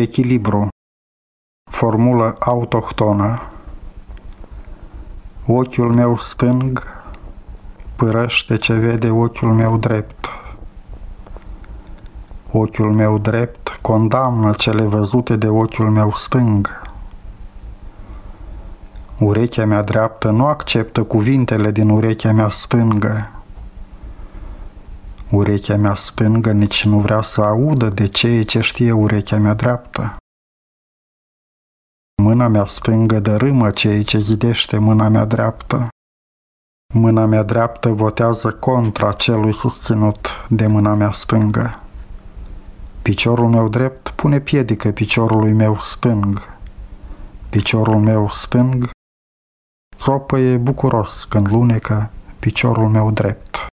Echilibru Formulă autohtonă Ochiul meu stâng părăște ce vede ochiul meu drept. Ochiul meu drept condamnă cele văzute de ochiul meu stâng. Urechea mea dreaptă nu acceptă cuvintele din urechea mea stângă. Urechea mea stângă nici nu vrea să audă de ceea ce știe urechea mea dreaptă. Mâna mea stângă dărâmă ceea ce zidește mâna mea dreaptă. Mâna mea dreaptă votează contra celui susținut de mâna mea stângă. Piciorul meu drept pune piedică piciorului meu stâng. Piciorul meu stâng țopăie bucuros când lunecă piciorul meu drept.